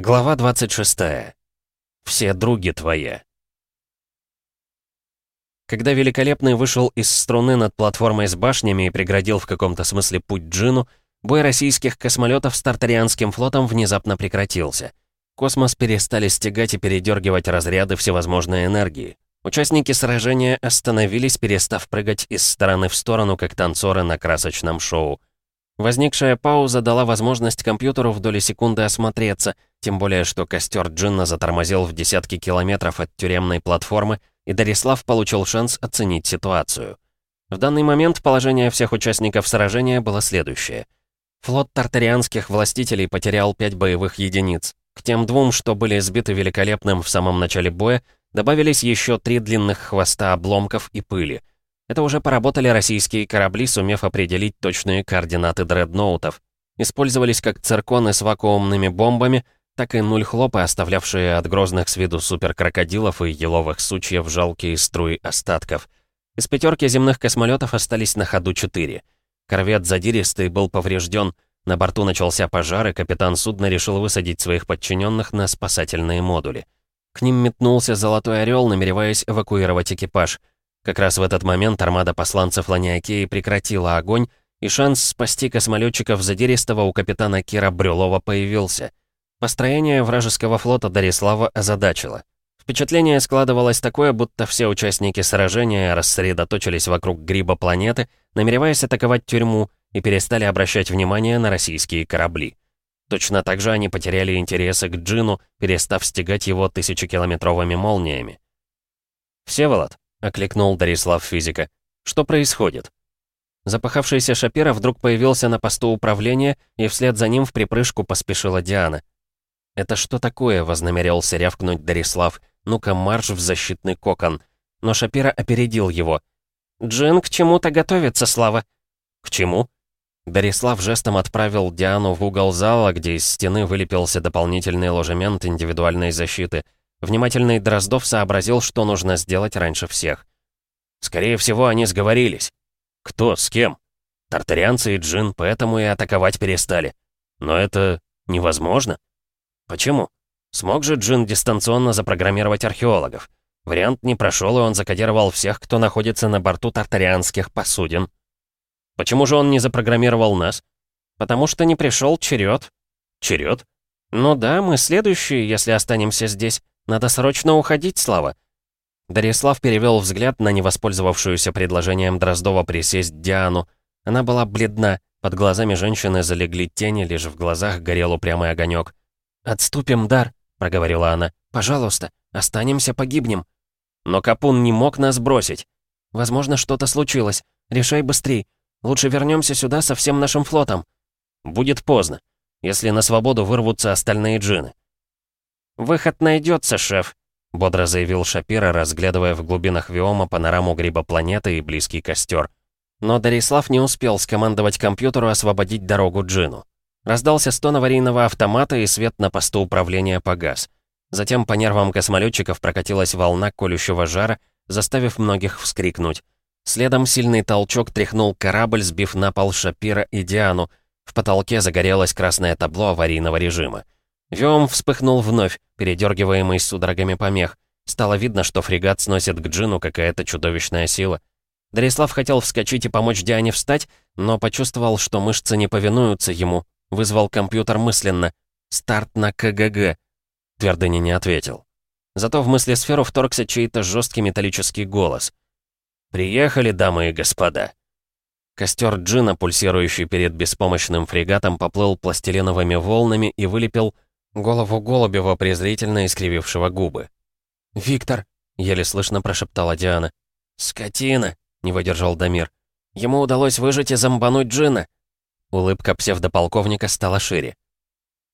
Глава 26. Все други твои. Когда Великолепный вышел из струны над платформой с башнями и преградил в каком-то смысле путь Джину, бой российских космолетов с Тартарианским флотом внезапно прекратился. Космос перестали стягать и передергивать разряды всевозможной энергии. Участники сражения остановились, перестав прыгать из стороны в сторону, как танцоры на красочном шоу. Возникшая пауза дала возможность компьютеру в доли секунды осмотреться, тем более что костер Джинна затормозил в десятки километров от тюремной платформы, и Дарислав получил шанс оценить ситуацию. В данный момент положение всех участников сражения было следующее. Флот тартарианских властителей потерял пять боевых единиц. К тем двум, что были сбиты великолепным в самом начале боя, добавились еще три длинных хвоста обломков и пыли — это уже поработали российские корабли, сумев определить точные координаты дредноутов. Использовались как цирконы с вакуумными бомбами, так и нуль-хлопы, оставлявшие от грозных с виду суперкрокодилов и еловых сучьев жалкие струи остатков. Из пятерки земных космолетов остались на ходу четыре. Корвет «Задиристый» был поврежден, на борту начался пожар, и капитан судна решил высадить своих подчиненных на спасательные модули. К ним метнулся «Золотой орел», намереваясь эвакуировать экипаж — как раз в этот момент армада посланцев Ланиакеи прекратила огонь, и шанс спасти космолетчиков Задиристого у капитана Кира Брюлова появился. Построение вражеского флота Дарислава озадачило. Впечатление складывалось такое, будто все участники сражения рассредоточились вокруг гриба планеты, намереваясь атаковать тюрьму, и перестали обращать внимание на российские корабли. Точно так же они потеряли интересы к Джину, перестав стегать его тысячекилометровыми молниями. «Всеволод», — окликнул Дарислав физика. «Что происходит?» Запахавшийся Шапира вдруг появился на посту управления, и вслед за ним в припрыжку поспешила Диана. «Это что такое?» — вознамерился рявкнуть Дарислав. «Ну-ка, марш в защитный кокон». Но Шапира опередил его. «Джин к чему-то готовится, Слава». «К чему?» Дарислав жестом отправил Диану в угол зала, где из стены вылепился дополнительный ложемент индивидуальной защиты — Внимательный Дроздов сообразил, что нужно сделать раньше всех. Скорее всего, они сговорились. Кто, с кем? Тартарианцы и Джин, поэтому и атаковать перестали. Но это невозможно. Почему? Смог же Джин дистанционно запрограммировать археологов? Вариант не прошел, и он закодировал всех, кто находится на борту тартарианских посудин. Почему же он не запрограммировал нас? Потому что не пришел черед. Черед? Ну да, мы следующие, если останемся здесь. Надо срочно уходить, Слава!» Дарислав перевел взгляд на невоспользовавшуюся предложением Дроздова присесть Диану. Она была бледна, под глазами женщины залегли тени, лишь в глазах горел упрямый огонек. «Отступим, Дар», — проговорила она. «Пожалуйста, останемся, погибнем». Но Капун не мог нас бросить. «Возможно, что-то случилось. Решай быстрей. Лучше вернемся сюда со всем нашим флотом». «Будет поздно, если на свободу вырвутся остальные джины. «Выход найдется, шеф», — бодро заявил Шапира, разглядывая в глубинах Виома панораму гриба планеты и близкий костер. Но Дарислав не успел скомандовать компьютеру освободить дорогу Джину. Раздался стон аварийного автомата, и свет на посту управления погас. Затем по нервам космолетчиков прокатилась волна колющего жара, заставив многих вскрикнуть. Следом сильный толчок тряхнул корабль, сбив на пол Шапира и Диану. В потолке загорелось красное табло аварийного режима. Виом вспыхнул вновь, передергиваемый судорогами помех. Стало видно, что фрегат сносит к Джину какая-то чудовищная сила. Дарислав хотел вскочить и помочь Диане встать, но почувствовал, что мышцы не повинуются ему. Вызвал компьютер мысленно. «Старт на КГГ». Твердыня не ответил. Зато в мыслесферу вторгся чей-то жесткий металлический голос. «Приехали, дамы и господа». Костер Джина, пульсирующий перед беспомощным фрегатом, поплыл пластилиновыми волнами и вылепил голову Голубева, презрительно искривившего губы. «Виктор!» — еле слышно прошептала Диана. «Скотина!» — не выдержал Дамир. «Ему удалось выжить и зомбануть Джина!» Улыбка псевдополковника стала шире.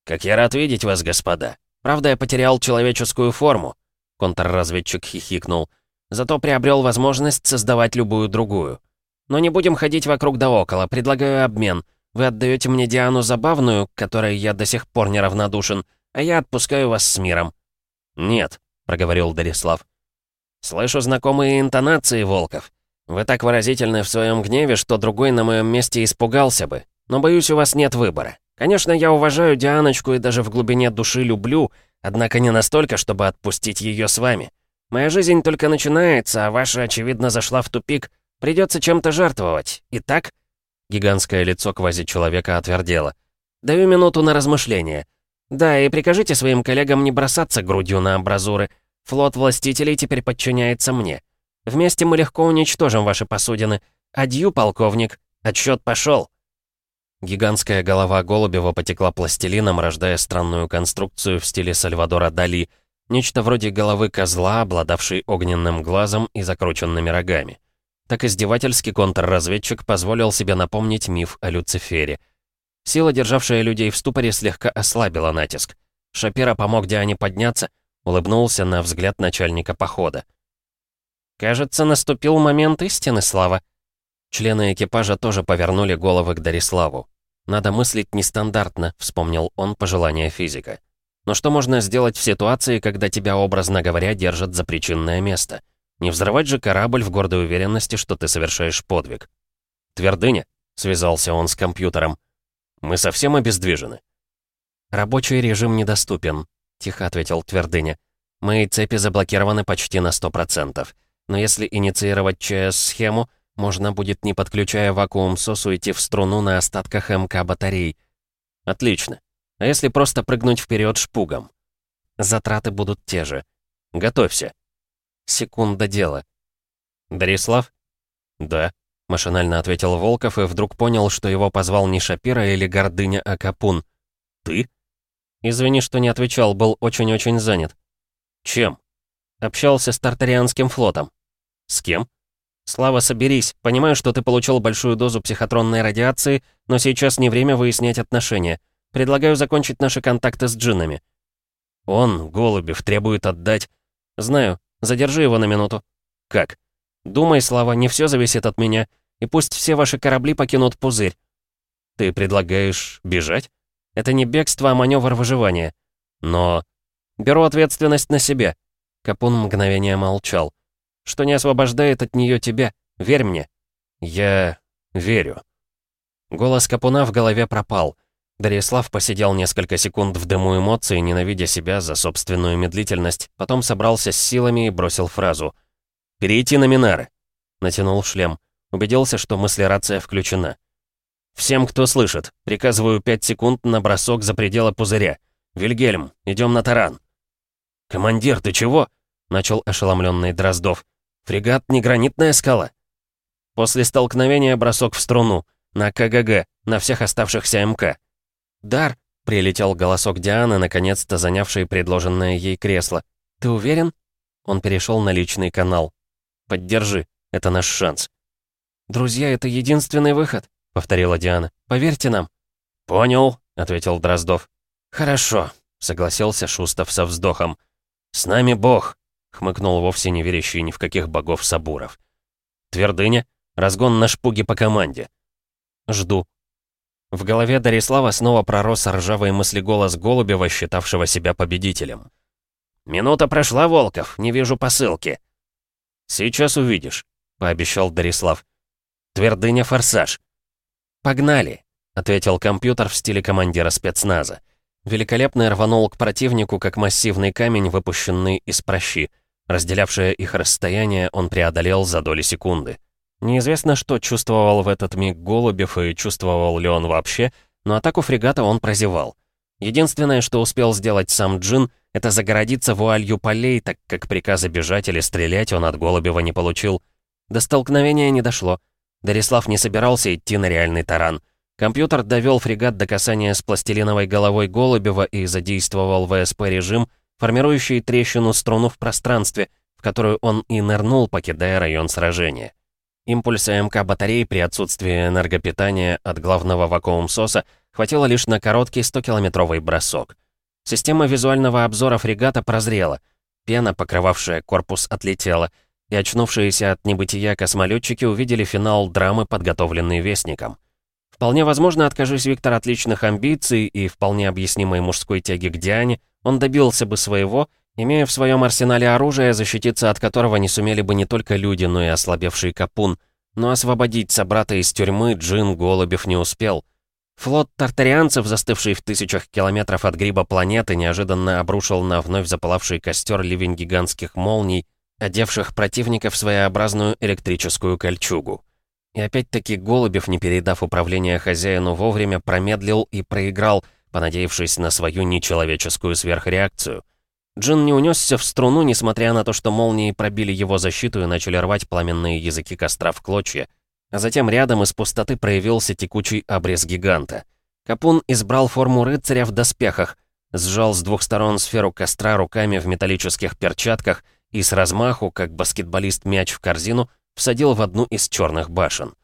«Как я рад видеть вас, господа! Правда, я потерял человеческую форму!» Контрразведчик хихикнул. «Зато приобрел возможность создавать любую другую. Но не будем ходить вокруг да около, предлагаю обмен. Вы отдаете мне Диану Забавную, которой я до сих пор неравнодушен, а я отпускаю вас с миром». «Нет», — проговорил Дарислав. «Слышу знакомые интонации, Волков. Вы так выразительны в своем гневе, что другой на моем месте испугался бы. Но, боюсь, у вас нет выбора. Конечно, я уважаю Дианочку и даже в глубине души люблю, однако не настолько, чтобы отпустить ее с вами. Моя жизнь только начинается, а ваша, очевидно, зашла в тупик. Придется чем-то жертвовать. Итак...» Гигантское лицо квази-человека отвердело. «Даю минуту на размышление. Да, и прикажите своим коллегам не бросаться грудью на амбразуры. Флот властителей теперь подчиняется мне. Вместе мы легко уничтожим ваши посудины. Адью, полковник. Отсчет пошел. Гигантская голова Голубева потекла пластилином, рождая странную конструкцию в стиле Сальвадора Дали. Нечто вроде головы козла, обладавшей огненным глазом и закрученными рогами. Так издевательский контрразведчик позволил себе напомнить миф о Люцифере. Сила, державшая людей в ступоре, слегка ослабила натиск. Шапира помог Диане подняться, улыбнулся на взгляд начальника похода. «Кажется, наступил момент истины, Слава». Члены экипажа тоже повернули головы к Дариславу. «Надо мыслить нестандартно», — вспомнил он пожелание физика. «Но что можно сделать в ситуации, когда тебя, образно говоря, держат за причинное место? Не взрывать же корабль в гордой уверенности, что ты совершаешь подвиг». «Твердыня», — связался он с компьютером. «Мы совсем обездвижены». «Рабочий режим недоступен», — тихо ответил Твердыня. «Мои цепи заблокированы почти на сто процентов. Но если инициировать ЧС-схему, можно будет, не подключая вакуум СОС, уйти в струну на остатках МК батарей. Отлично. А если просто прыгнуть вперед шпугом? Затраты будут те же. Готовься. Секунда дела. Дарислав? Да, машинально ответил Волков и вдруг понял, что его позвал не Шапира или Гордыня, а Капун. Ты? Извини, что не отвечал, был очень-очень занят. Чем? Общался с Тартарианским флотом. С кем? Слава, соберись. Понимаю, что ты получил большую дозу психотронной радиации, но сейчас не время выяснять отношения. Предлагаю закончить наши контакты с джиннами. Он, Голубев, требует отдать. Знаю. Задержи его на минуту. Как? Думай, Слава, не все зависит от меня. И пусть все ваши корабли покинут пузырь. Ты предлагаешь бежать? Это не бегство, а маневр выживания. Но... Беру ответственность на себя. Капун мгновение молчал. «Что не освобождает от нее тебя? Верь мне». «Я... верю». Голос Капуна в голове пропал. Дарислав посидел несколько секунд в дыму эмоций, ненавидя себя за собственную медлительность, потом собрался с силами и бросил фразу. «Перейти на Минары». Натянул шлем. Убедился, что мыслерация включена. «Всем, кто слышит, приказываю пять секунд на бросок за пределы пузыря. Вильгельм, идем на таран». «Командир, ты чего?» — начал ошеломленный Дроздов. «Фрегат не гранитная скала?» После столкновения бросок в струну. На КГГ, на всех оставшихся МК. «Дар!» — прилетел голосок Дианы, наконец-то занявший предложенное ей кресло. «Ты уверен?» Он перешел на личный канал. «Поддержи, это наш шанс». «Друзья, это единственный выход», — повторила Диана. «Поверьте нам». «Понял», — ответил Дроздов. «Хорошо», — согласился Шустов со вздохом. «С нами Бог», — хмыкнул вовсе не верящий ни в каких богов Сабуров. «Твердыня? Разгон на шпуге по команде». «Жду». В голове Дарислава снова пророс ржавый мыслеголос Голубева, считавшего себя победителем. «Минута прошла, Волков, не вижу посылки». «Сейчас увидишь», — пообещал Дарислав. «Твердыня форсаж». «Погнали», — ответил компьютер в стиле командира спецназа. Великолепный рванул к противнику, как массивный камень, выпущенный из прощи. Разделявшее их расстояние он преодолел за доли секунды. Неизвестно, что чувствовал в этот миг Голубев и чувствовал ли он вообще, но атаку фрегата он прозевал. Единственное, что успел сделать сам Джин, это загородиться вуалью полей, так как приказа бежать или стрелять он от Голубева не получил. До столкновения не дошло. Дарислав не собирался идти на реальный таран — Компьютер довел фрегат до касания с пластилиновой головой Голубева и задействовал ВСП-режим, формирующий трещину-струну в пространстве, в которую он и нырнул, покидая район сражения. Импульса МК батареи при отсутствии энергопитания от главного вакуум-соса хватило лишь на короткий 100-километровый бросок. Система визуального обзора фрегата прозрела. Пена, покрывавшая корпус, отлетела, и очнувшиеся от небытия космолетчики увидели финал драмы, подготовленный Вестником. Вполне возможно, откажись Виктор от личных амбиций и вполне объяснимой мужской тяги к Диане, он добился бы своего, имея в своем арсенале оружие, защититься от которого не сумели бы не только люди, но и ослабевший Капун. Но освободить собрата из тюрьмы Джин Голубев не успел. Флот тартарианцев, застывший в тысячах километров от гриба планеты, неожиданно обрушил на вновь запылавший костер ливень гигантских молний, одевших противника в своеобразную электрическую кольчугу. И опять-таки Голубев, не передав управление хозяину вовремя, промедлил и проиграл, понадеявшись на свою нечеловеческую сверхреакцию. Джин не унесся в струну, несмотря на то, что молнии пробили его защиту и начали рвать пламенные языки костра в клочья. А затем рядом из пустоты проявился текучий обрез гиганта. Капун избрал форму рыцаря в доспехах, сжал с двух сторон сферу костра руками в металлических перчатках и с размаху, как баскетболист мяч в корзину, всадил в одну из черных башен.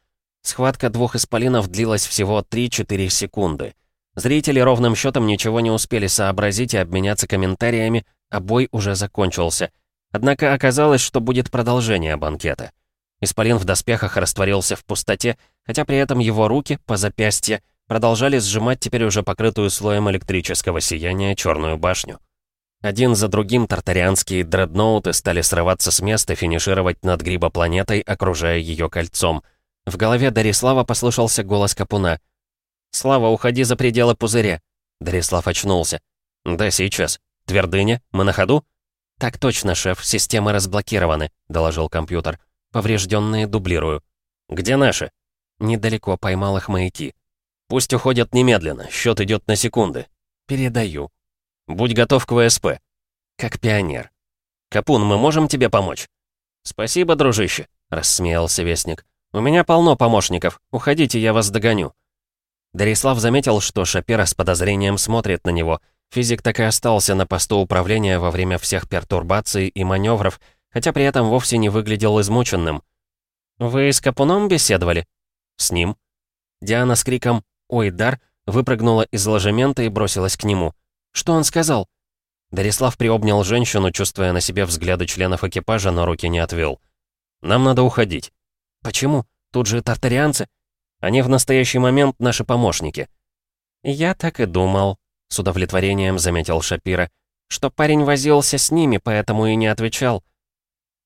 Схватка двух исполинов длилась всего 3-4 секунды. Зрители ровным счетом ничего не успели сообразить и обменяться комментариями, а бой уже закончился. Однако оказалось, что будет продолжение банкета. Исполин в доспехах растворился в пустоте, хотя при этом его руки, по запястье, продолжали сжимать теперь уже покрытую слоем электрического сияния черную башню. Один за другим тартарианские дредноуты стали срываться с места, финишировать над грибопланетой, окружая ее кольцом. В голове Дарислава послышался голос Капуна. «Слава, уходи за пределы пузыря!» Дарислав очнулся. «Да, сейчас. Твердыня? Мы на ходу?» «Так точно, шеф. Системы разблокированы», — доложил компьютер. Поврежденные дублирую. Где наши? Недалеко поймал их маяки. Пусть уходят немедленно, счет идет на секунды. Передаю. Будь готов к ВСП. Как пионер. Капун, мы можем тебе помочь? Спасибо, дружище, рассмеялся Вестник. У меня полно помощников. Уходите, я вас догоню. Дарислав заметил, что Шапира с подозрением смотрит на него. Физик так и остался на посту управления во время всех пертурбаций и маневров, хотя при этом вовсе не выглядел измученным. «Вы с Капуном беседовали?» «С ним». Диана с криком «Ой, дар!» выпрыгнула из ложемента и бросилась к нему. «Что он сказал?» Дарислав приобнял женщину, чувствуя на себе взгляды членов экипажа, но руки не отвел. «Нам надо уходить». «Почему? Тут же тартарианцы. Они в настоящий момент наши помощники». «Я так и думал», — с удовлетворением заметил Шапира, «что парень возился с ними, поэтому и не отвечал.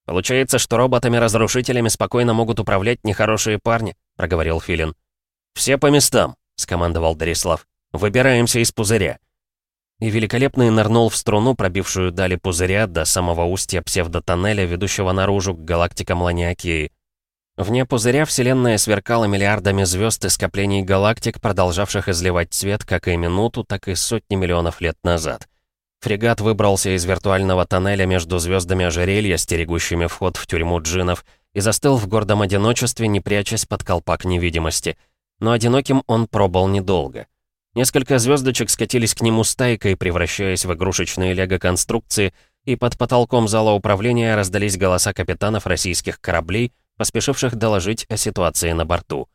«Получается, что роботами-разрушителями спокойно могут управлять нехорошие парни», — проговорил Филин. «Все по местам», — скомандовал Дарислав. «Выбираемся из пузыря». И Великолепный нырнул в струну, пробившую дали пузыря до самого устья псевдотоннеля, ведущего наружу к галактикам Ланиакеи. Вне пузыря Вселенная сверкала миллиардами звезд и скоплений галактик, продолжавших изливать свет как и минуту, так и сотни миллионов лет назад. Фрегат выбрался из виртуального тоннеля между звездами ожерелья, стерегущими вход в тюрьму джинов, и застыл в гордом одиночестве, не прячась под колпак невидимости. Но одиноким он пробыл недолго. Несколько звездочек скатились к нему стайкой, превращаясь в игрушечные лего-конструкции, и под потолком зала управления раздались голоса капитанов российских кораблей, поспешивших доложить о ситуации на борту.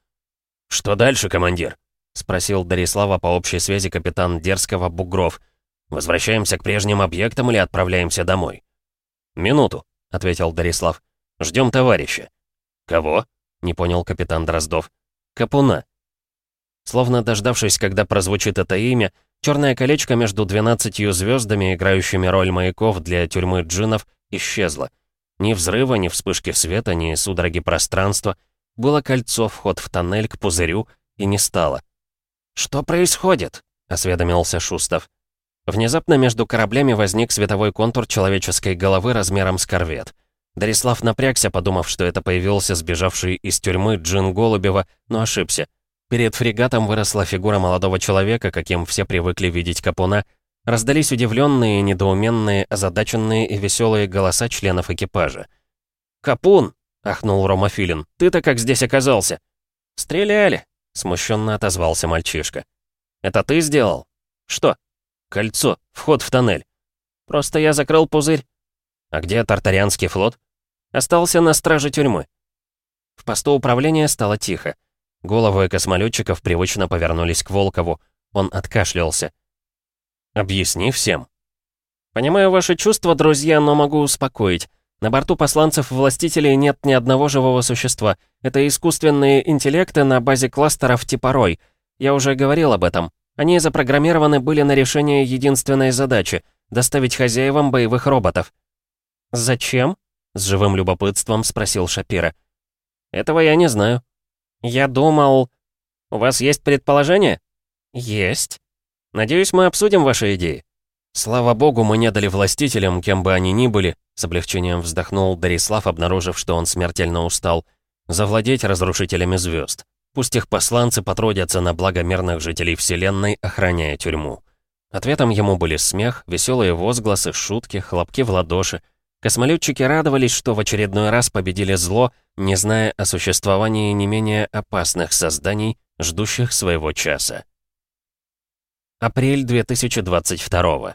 «Что дальше, командир?» — спросил Дарислава по общей связи капитан Дерского Бугров — Возвращаемся к прежним объектам или отправляемся домой?» «Минуту», — ответил Дарислав. «Ждем товарища». «Кого?» — не понял капитан Дроздов. «Капуна». Словно дождавшись, когда прозвучит это имя, черное колечко между двенадцатью звездами, играющими роль маяков для тюрьмы джинов, исчезло. Ни взрыва, ни вспышки света, ни судороги пространства. Было кольцо, вход в тоннель к пузырю, и не стало. «Что происходит?» — осведомился Шустов. Внезапно между кораблями возник световой контур человеческой головы размером с корвет. Дарислав напрягся, подумав, что это появился сбежавший из тюрьмы Джин Голубева, но ошибся. Перед фрегатом выросла фигура молодого человека, каким все привыкли видеть Капуна. Раздались удивленные, недоуменные, озадаченные и веселые голоса членов экипажа. «Капун!» — ахнул Рома Филин. «Ты-то как здесь оказался?» «Стреляли!» — смущенно отозвался мальчишка. «Это ты сделал?» «Что?» Кольцо, вход в тоннель. Просто я закрыл пузырь. А где Тартарианский флот? Остался на страже тюрьмы. В посту управления стало тихо. Головы космолетчиков привычно повернулись к Волкову. Он откашлялся. «Объясни всем». «Понимаю ваши чувства, друзья, но могу успокоить. На борту посланцев-властителей нет ни одного живого существа. Это искусственные интеллекты на базе кластеров типа Рой. Я уже говорил об этом. Они запрограммированы были на решение единственной задачи — доставить хозяевам боевых роботов. «Зачем?» — с живым любопытством спросил Шапира. «Этого я не знаю». «Я думал...» «У вас есть предположение?» «Есть. Надеюсь, мы обсудим ваши идеи». «Слава богу, мы не дали властителям, кем бы они ни были», с облегчением вздохнул Дарислав, обнаружив, что он смертельно устал, завладеть разрушителями звезд. Пусть их посланцы потрудятся на благо мирных жителей Вселенной, охраняя тюрьму. Ответом ему были смех, веселые возгласы, шутки, хлопки в ладоши. Космолетчики радовались, что в очередной раз победили зло, не зная о существовании не менее опасных созданий, ждущих своего часа. Апрель 2022